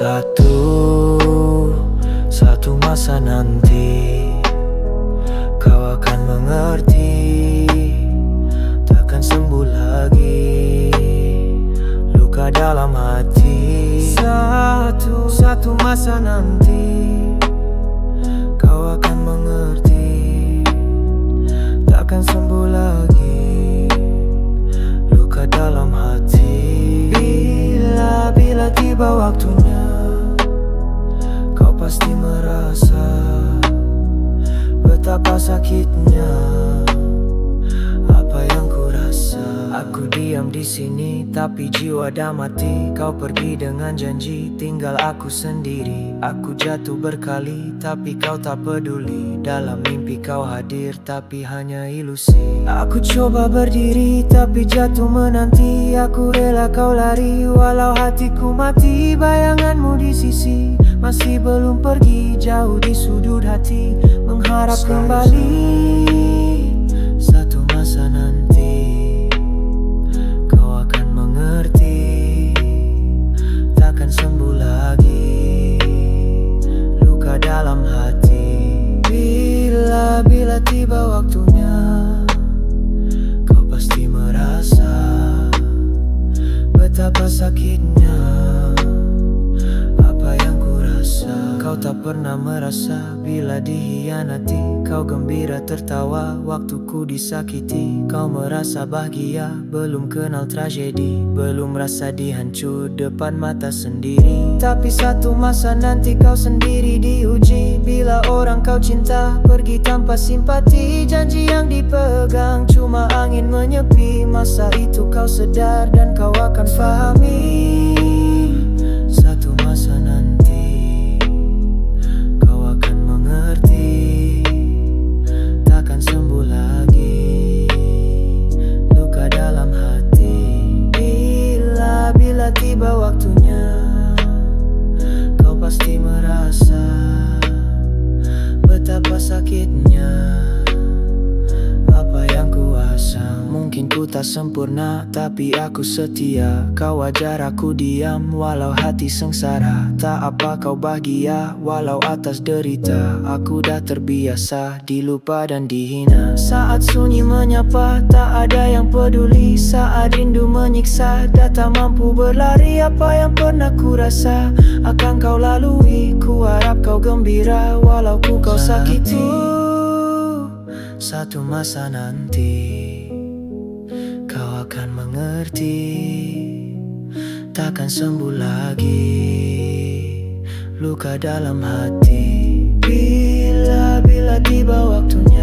Satu, satu masa nanti Kau akan mengerti Takkan sembuh lagi Luka dalam hati. Satu, satu masa nanti Kau akan mengerti Takkan sembuh lagi Luka dalam hati Betapa sakitnya Aku diam di sini Tapi jiwa dah mati. Kau pergi dengan janji Tinggal aku sendiri. Aku jatuh berkali Tapi kau tak peduli. Dalam mimpi kau hadir Tapi hanya ilusi. Aku coba berdiri Tapi jatuh menanti. Aku rela kau lari Walau hatiku mati. Bayanganmu di sisi Masih belum pergi. Jauh di sudut hati Mengharap kembali Bila, tiba waktunya Kau pasti merasa Betapa sakitnya Kau tak pernah merasa Bila dihianati. Kau gembira tertawa Waktu ku disakiti. Kau merasa bahagia Belum kenal tragedi. Belum rasa dihancur Depan mata sendiri. Tapi satu masa nanti Kau sendiri diuji. Bila orang kau cinta Pergi tanpa simpati. Janji yang dipegang Cuma angin menyepi. Masa itu kau sedar Dan kau akan fahami Tak sempurna Tapi aku setia. Kau wajar aku diam Walau hati sengsara. Tak apa kau bahagia Walau atas derita. Aku dah terbiasa Dilupa dan dihina. Saat sunyi menyapa Tak ada yang peduli. Saat rindu menyiksa Dah tak mampu berlari. Apa yang pernah ku rasa Akan kau lalui. Ku harap kau gembira Walau ku kau sakiti. Satu masa nanti kau akan mengerti Takkan sembuh lagi. Luka dalam hati Bila, bila tiba waktunya